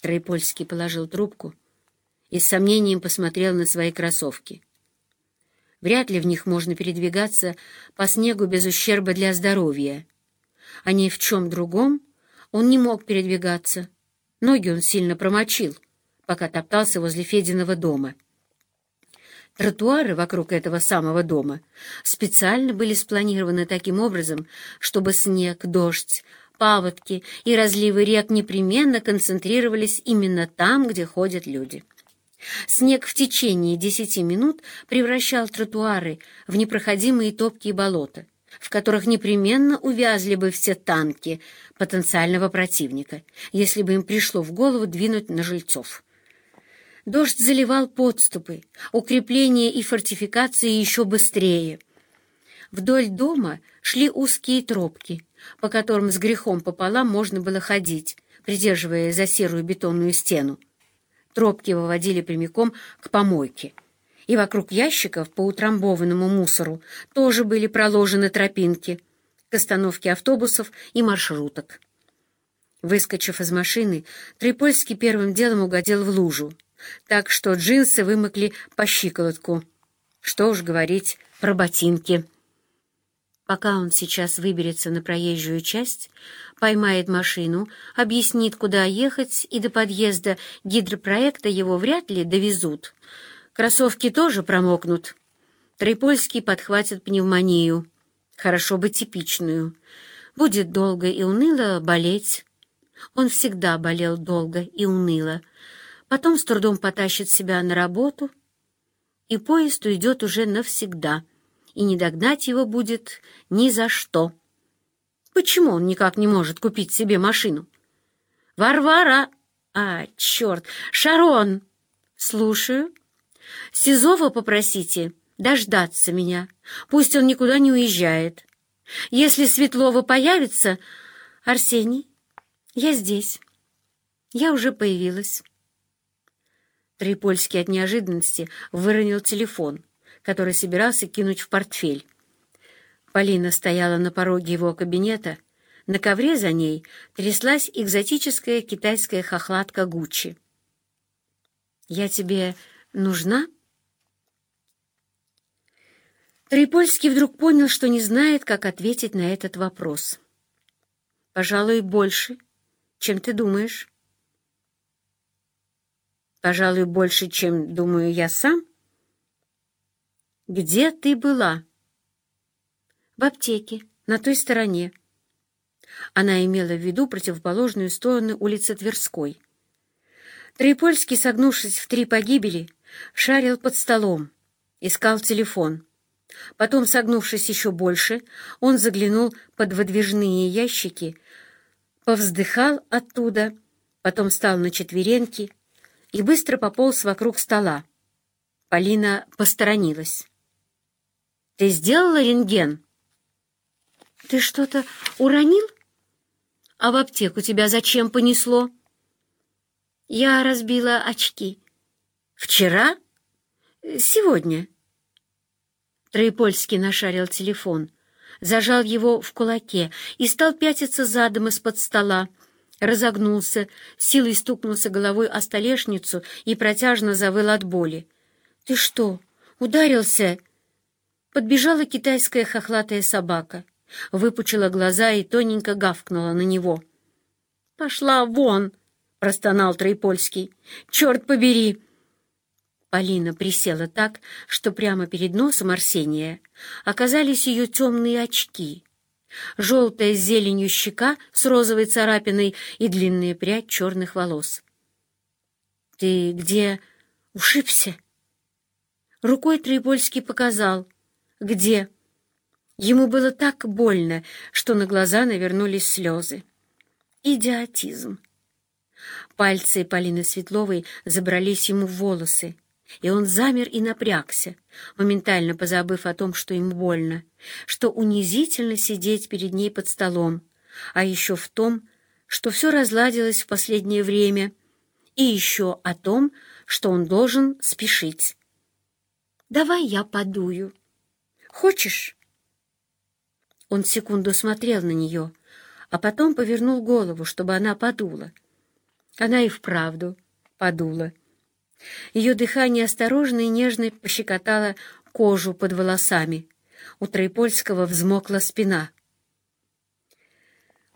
Троепольский положил трубку и с сомнением посмотрел на свои кроссовки. Вряд ли в них можно передвигаться по снегу без ущерба для здоровья. А ни в чем другом он не мог передвигаться. Ноги он сильно промочил, пока топтался возле Фединого дома. Тротуары вокруг этого самого дома специально были спланированы таким образом, чтобы снег, дождь, паводки и разливы рек непременно концентрировались именно там, где ходят люди. Снег в течение десяти минут превращал тротуары в непроходимые топкие болота, в которых непременно увязли бы все танки потенциального противника, если бы им пришло в голову двинуть на жильцов. Дождь заливал подступы, укрепления и фортификации еще быстрее. Вдоль дома шли узкие тропки, по которым с грехом пополам можно было ходить, придерживая за серую бетонную стену. Тропки выводили прямиком к помойке. И вокруг ящиков по утрамбованному мусору тоже были проложены тропинки к остановке автобусов и маршруток. Выскочив из машины, Трипольский первым делом угодил в лужу, так что джинсы вымокли по щиколотку. Что уж говорить про ботинки. Пока он сейчас выберется на проезжую часть, поймает машину, объяснит, куда ехать, и до подъезда гидропроекта его вряд ли довезут. Кроссовки тоже промокнут. Трипольский подхватит пневмонию. Хорошо бы типичную. Будет долго и уныло болеть. Он всегда болел долго и уныло. Потом с трудом потащит себя на работу, и поезд уйдет уже навсегда — и не догнать его будет ни за что. Почему он никак не может купить себе машину? Варвара! А, черт! Шарон! Слушаю. Сизова попросите дождаться меня. Пусть он никуда не уезжает. Если Светлова появится... Арсений, я здесь. Я уже появилась. Трипольский от неожиданности выронил телефон — который собирался кинуть в портфель. Полина стояла на пороге его кабинета. На ковре за ней тряслась экзотическая китайская хохлатка Гуччи. «Я тебе нужна?» Трипольский вдруг понял, что не знает, как ответить на этот вопрос. «Пожалуй, больше, чем ты думаешь». «Пожалуй, больше, чем думаю я сам?» «Где ты была?» «В аптеке, на той стороне». Она имела в виду противоположную сторону улицы Тверской. Трипольский, согнувшись в три погибели, шарил под столом, искал телефон. Потом, согнувшись еще больше, он заглянул под выдвижные ящики, повздыхал оттуда, потом встал на четвереньки и быстро пополз вокруг стола. Полина посторонилась. Ты сделала рентген? Ты что-то уронил? А в аптеку тебя зачем понесло? Я разбила очки. Вчера? Сегодня. Троепольский нашарил телефон, зажал его в кулаке и стал пятиться задом из-под стола. Разогнулся, силой стукнулся головой о столешницу и протяжно завыл от боли. «Ты что, ударился?» Подбежала китайская хохлатая собака, выпучила глаза и тоненько гавкнула на него. «Пошла вон!» — простонал Троепольский. «Черт побери!» Полина присела так, что прямо перед носом Арсения оказались ее темные очки. Желтая с зеленью щека с розовой царапиной и длинная прядь черных волос. «Ты где ушибся?» Рукой Троепольский показал — «Где?» Ему было так больно, что на глаза навернулись слезы. Идиотизм. Пальцы Полины Светловой забрались ему в волосы, и он замер и напрягся, моментально позабыв о том, что ему больно, что унизительно сидеть перед ней под столом, а еще в том, что все разладилось в последнее время, и еще о том, что он должен спешить. «Давай я подую», Хочешь?» Он секунду смотрел на нее, а потом повернул голову, чтобы она подула. Она и вправду подула. Ее дыхание осторожно и нежно пощекотало кожу под волосами. У Троепольского взмокла спина.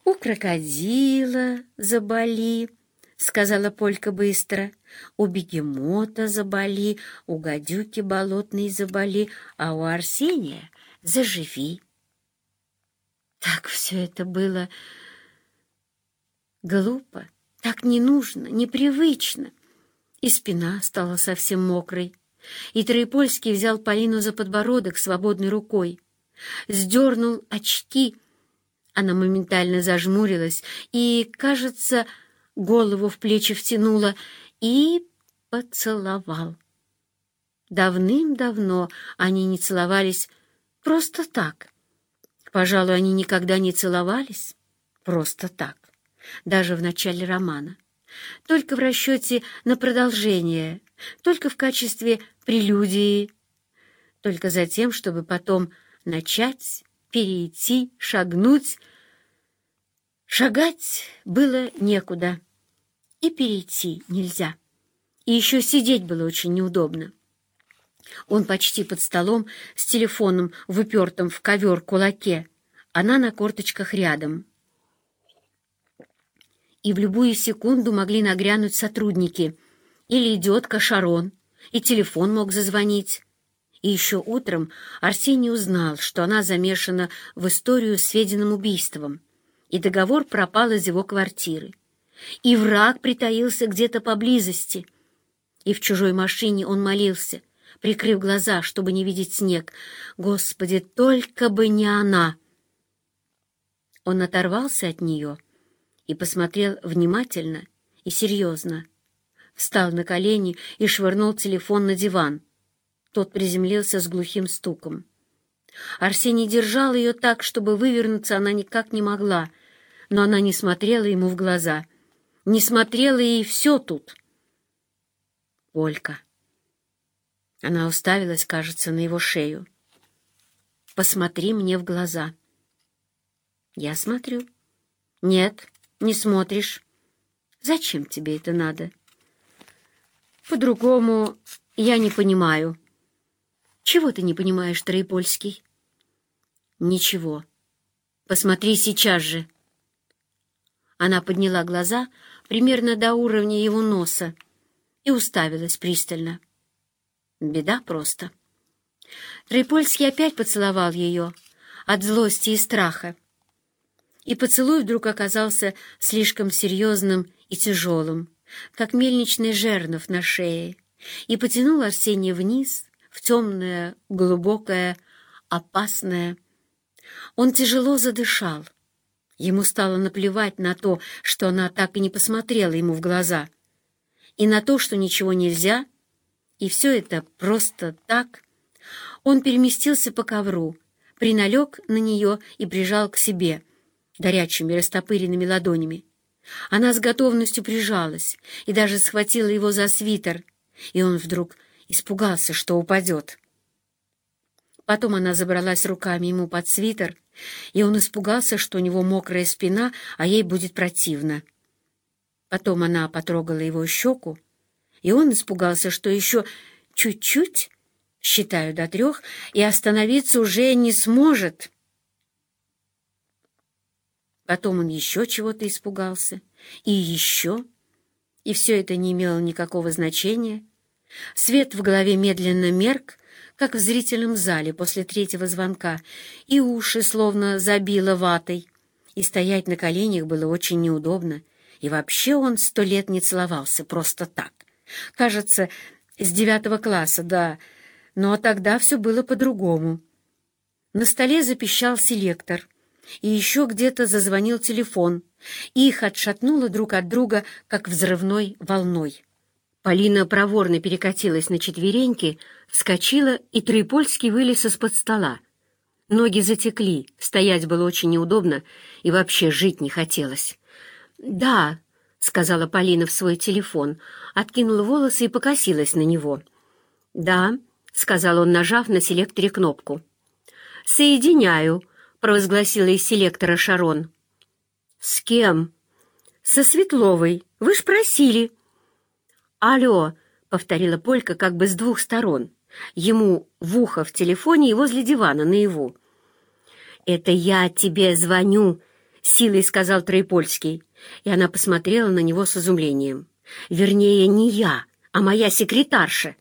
«У крокодила заболи», — сказала Полька быстро. «У бегемота заболи, у гадюки болотной заболи, а у Арсения заживи». Так все это было глупо, так не нужно, непривычно. И спина стала совсем мокрой. И Троепольский взял Полину за подбородок свободной рукой, сдернул очки. Она моментально зажмурилась и, кажется, голову в плечи втянула и поцеловал. Давным-давно они не целовались просто так. Пожалуй, они никогда не целовались просто так, даже в начале романа. Только в расчете на продолжение, только в качестве прелюдии, только за тем, чтобы потом начать, перейти, шагнуть. Шагать было некуда, и перейти нельзя. И еще сидеть было очень неудобно. Он почти под столом с телефоном, выпертым в ковер кулаке. Она на корточках рядом. И в любую секунду могли нагрянуть сотрудники. Или идиотка Шарон, и телефон мог зазвонить. И еще утром Арсений узнал, что она замешана в историю с Фединым убийством, и договор пропал из его квартиры. И враг притаился где-то поблизости. И в чужой машине он молился — прикрыв глаза, чтобы не видеть снег. Господи, только бы не она! Он оторвался от нее и посмотрел внимательно и серьезно. Встал на колени и швырнул телефон на диван. Тот приземлился с глухим стуком. Арсений держал ее так, чтобы вывернуться она никак не могла, но она не смотрела ему в глаза. Не смотрела и все тут. Олька. Она уставилась, кажется, на его шею. «Посмотри мне в глаза». «Я смотрю». «Нет, не смотришь. Зачем тебе это надо?» «По-другому я не понимаю». «Чего ты не понимаешь, Троепольский?» «Ничего. Посмотри сейчас же». Она подняла глаза примерно до уровня его носа и уставилась пристально. Беда просто. Трипольский опять поцеловал ее от злости и страха. И поцелуй вдруг оказался слишком серьезным и тяжелым, как мельничный жернов на шее, и потянул Арсения вниз, в темное, глубокое, опасное. Он тяжело задышал. Ему стало наплевать на то, что она так и не посмотрела ему в глаза, и на то, что ничего нельзя — и все это просто так. Он переместился по ковру, приналег на нее и прижал к себе горячими растопыренными ладонями. Она с готовностью прижалась и даже схватила его за свитер, и он вдруг испугался, что упадет. Потом она забралась руками ему под свитер, и он испугался, что у него мокрая спина, а ей будет противно. Потом она потрогала его щеку, и он испугался, что еще чуть-чуть, считаю до трех, и остановиться уже не сможет. Потом он еще чего-то испугался, и еще, и все это не имело никакого значения. Свет в голове медленно мерк, как в зрительном зале после третьего звонка, и уши словно забило ватой, и стоять на коленях было очень неудобно, и вообще он сто лет не целовался просто так. Кажется, с девятого класса, да, но тогда все было по-другому. На столе запищал селектор, и еще где-то зазвонил телефон, и их отшатнуло друг от друга, как взрывной волной. Полина проворно перекатилась на четвереньки, вскочила, и Трипольский вылез из-под стола. Ноги затекли, стоять было очень неудобно, и вообще жить не хотелось. «Да», — сказала Полина в свой телефон, откинула волосы и покосилась на него. «Да», — сказал он, нажав на селекторе кнопку. «Соединяю», — провозгласила из селектора Шарон. «С кем?» со Светловой. Вы ж просили». «Алло», — повторила Полька как бы с двух сторон. Ему в ухо в телефоне и возле дивана наяву. «Это я тебе звоню», — силой сказал Троепольский. И она посмотрела на него с изумлением. «Вернее, не я, а моя секретарша».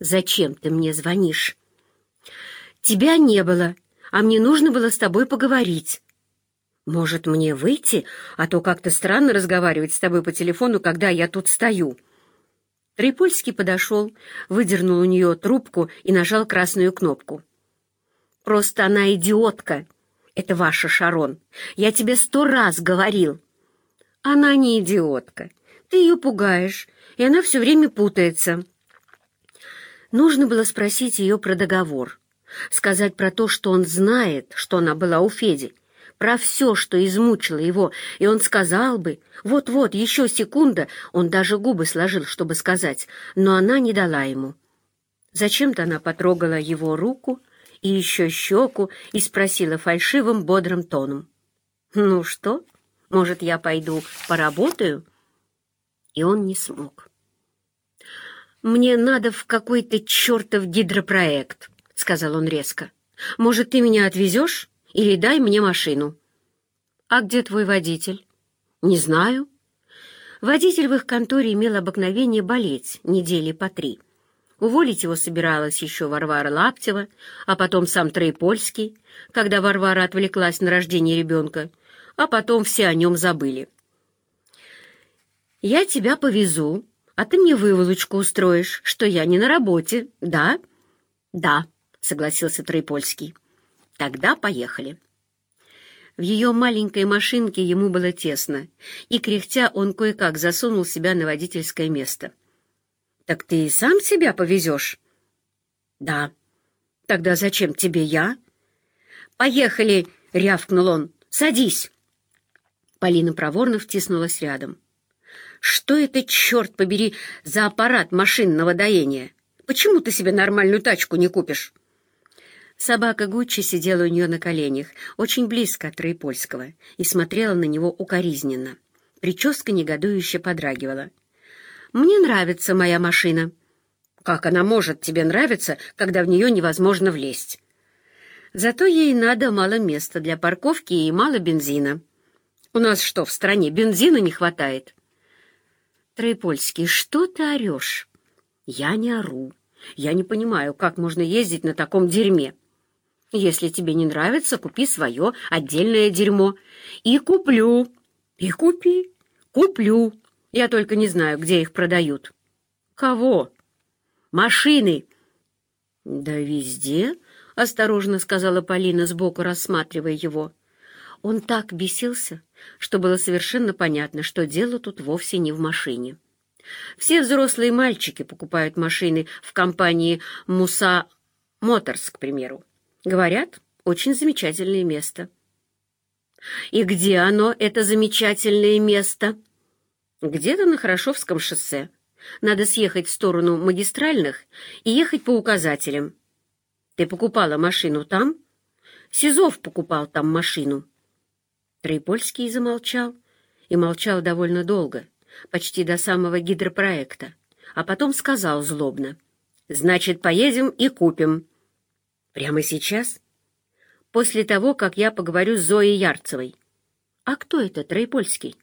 «Зачем ты мне звонишь?» «Тебя не было, а мне нужно было с тобой поговорить». «Может, мне выйти, а то как-то странно разговаривать с тобой по телефону, когда я тут стою». Трипольский подошел, выдернул у нее трубку и нажал красную кнопку. «Просто она идиотка. Это ваша Шарон. Я тебе сто раз говорил». «Она не идиотка. Ты ее пугаешь, и она все время путается». Нужно было спросить ее про договор, сказать про то, что он знает, что она была у Феди, про все, что измучило его, и он сказал бы, вот-вот, еще секунда, он даже губы сложил, чтобы сказать, но она не дала ему. Зачем-то она потрогала его руку и еще щеку и спросила фальшивым бодрым тоном. «Ну что, может, я пойду поработаю?» И он не смог. «Мне надо в какой-то чертов гидропроект», — сказал он резко. «Может, ты меня отвезешь?» Или дай мне машину». «А где твой водитель?» «Не знаю». Водитель в их конторе имел обыкновение болеть недели по три. Уволить его собиралась еще Варвара Лаптева, а потом сам Троепольский, когда Варвара отвлеклась на рождение ребенка, а потом все о нем забыли. «Я тебя повезу, а ты мне выволочку устроишь, что я не на работе, да?» «Да», — согласился Троепольский. Тогда поехали. В ее маленькой машинке ему было тесно, и, кряхтя, он кое-как засунул себя на водительское место. «Так ты и сам себя повезешь?» «Да». «Тогда зачем тебе я?» «Поехали!» — рявкнул он. «Садись!» Полина проворно втиснулась рядом. «Что это, черт побери, за аппарат машинного доения? Почему ты себе нормальную тачку не купишь?» Собака Гуччи сидела у нее на коленях, очень близко от Троепольского, и смотрела на него укоризненно. Прическа негодующе подрагивала. «Мне нравится моя машина». «Как она может тебе нравиться, когда в нее невозможно влезть?» «Зато ей надо мало места для парковки и мало бензина». «У нас что, в стране бензина не хватает?» «Троепольский, что ты орешь?» «Я не ору. Я не понимаю, как можно ездить на таком дерьме». Если тебе не нравится, купи свое отдельное дерьмо. И куплю. И купи. Куплю. Я только не знаю, где их продают. Кого? Машины. Да везде, — осторожно сказала Полина сбоку, рассматривая его. Он так бесился, что было совершенно понятно, что дело тут вовсе не в машине. Все взрослые мальчики покупают машины в компании «Муса Моторс», к примеру. Говорят, очень замечательное место. И где оно, это замечательное место? Где-то на Хорошовском шоссе. Надо съехать в сторону магистральных и ехать по указателям. Ты покупала машину там? Сизов покупал там машину. Троепольский замолчал, и молчал довольно долго, почти до самого гидропроекта, а потом сказал злобно. «Значит, поедем и купим». Прямо сейчас? После того, как я поговорю с Зоей Ярцевой. А кто это, Троепольский?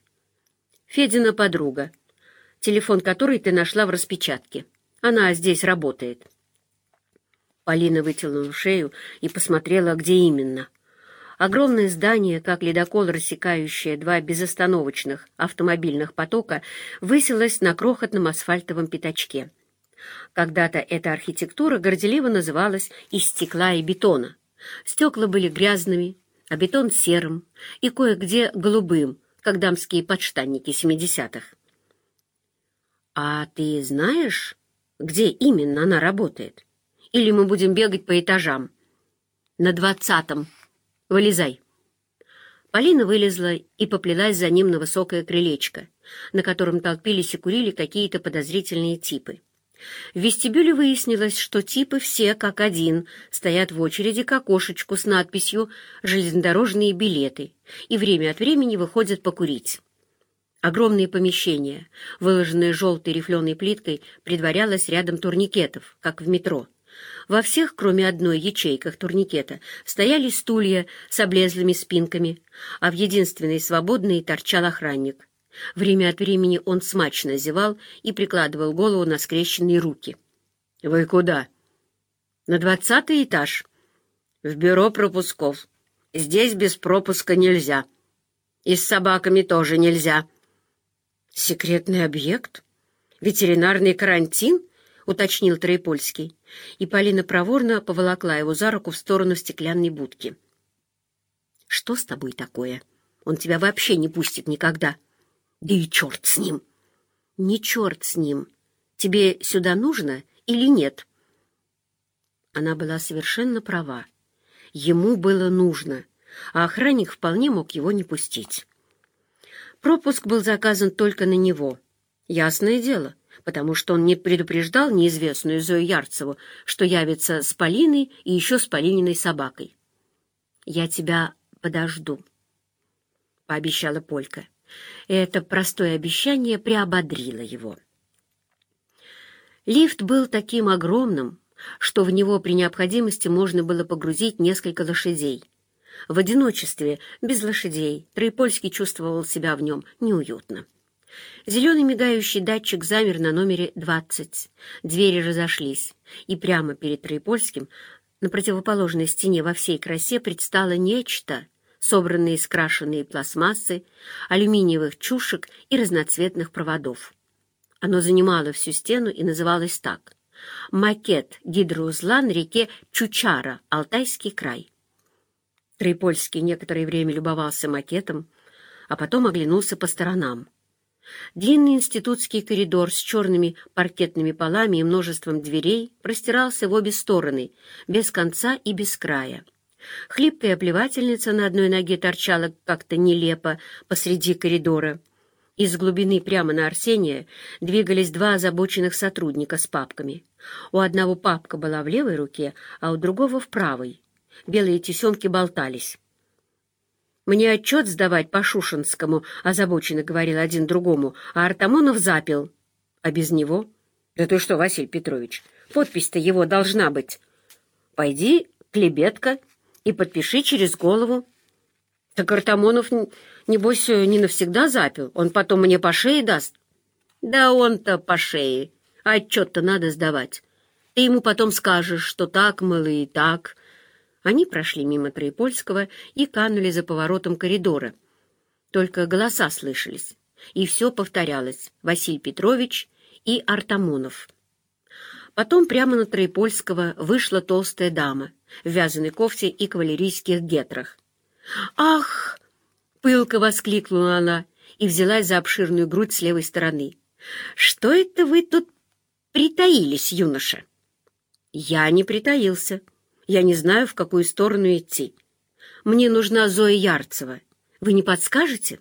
Федина подруга, телефон которой ты нашла в распечатке. Она здесь работает. Полина вытянула шею и посмотрела, где именно. Огромное здание, как ледокол, рассекающее два безостановочных автомобильных потока, высилось на крохотном асфальтовом пятачке. Когда-то эта архитектура горделиво называлась «из стекла и бетона». Стекла были грязными, а бетон серым и кое-где голубым, как дамские подштанники семидесятых. «А ты знаешь, где именно она работает? Или мы будем бегать по этажам?» «На двадцатом. Вылезай». Полина вылезла и поплелась за ним на высокое крылечко, на котором толпились и курили какие-то подозрительные типы. В вестибюле выяснилось, что типы все как один стоят в очереди к окошечку с надписью «Железнодорожные билеты» и время от времени выходят покурить. Огромное помещение, выложенное желтой рифленой плиткой, предварялось рядом турникетов, как в метро. Во всех, кроме одной ячейках турникета, стояли стулья с облезлыми спинками, а в единственной свободной торчал охранник. Время от времени он смачно зевал и прикладывал голову на скрещенные руки. «Вы куда?» «На двадцатый этаж. В бюро пропусков. Здесь без пропуска нельзя. И с собаками тоже нельзя». «Секретный объект? Ветеринарный карантин?» — уточнил Троепольский. И Полина проворно поволокла его за руку в сторону стеклянной будки. «Что с тобой такое? Он тебя вообще не пустит никогда. Да и черт с ним!» «Не черт с ним. Тебе сюда нужно или нет?» Она была совершенно права. Ему было нужно, а охранник вполне мог его не пустить. Пропуск был заказан только на него. Ясное дело, потому что он не предупреждал неизвестную Зою Ярцеву, что явится с Полиной и еще с Полининой собакой. «Я тебя подожду», — пообещала Полька. Это простое обещание приободрило его. Лифт был таким огромным, что в него при необходимости можно было погрузить несколько лошадей. В одиночестве, без лошадей, Троепольский чувствовал себя в нем неуютно. Зеленый мигающий датчик замер на номере 20. Двери разошлись, и прямо перед Троепольским, на противоположной стене во всей красе, предстало нечто, собранное из крашенной пластмассы, алюминиевых чушек и разноцветных проводов. Оно занимало всю стену и называлось так — «Макет гидроузла на реке Чучара, Алтайский край». Троепольский некоторое время любовался макетом, а потом оглянулся по сторонам. Длинный институтский коридор с черными паркетными полами и множеством дверей простирался в обе стороны, без конца и без края. Хлипкая плевательница на одной ноге торчала как-то нелепо посреди коридора. Из глубины прямо на Арсения двигались два озабоченных сотрудника с папками. У одного папка была в левой руке, а у другого — в правой. Белые тесемки болтались. «Мне отчет сдавать по Шушинскому», — озабоченно говорил один другому, а Артамонов запил. «А без него?» «Да ты что, Василий Петрович, подпись-то его должна быть. Пойди, клебетка, и подпиши через голову». «Так Артамонов, небось, не навсегда запил, он потом мне по шее даст». «Да он-то по шее, а отчет-то надо сдавать. Ты ему потом скажешь, что так, мало и так». Они прошли мимо Троепольского и канули за поворотом коридора. Только голоса слышались, и все повторялось — Василий Петрович и Артамонов. Потом прямо на Троепольского вышла толстая дама в вязаной кофте и кавалерийских гетрах. «Ах!» — пылко воскликнула она и взялась за обширную грудь с левой стороны. «Что это вы тут притаились, юноша?» «Я не притаился», я не знаю, в какую сторону идти. Мне нужна Зоя Ярцева. Вы не подскажете?»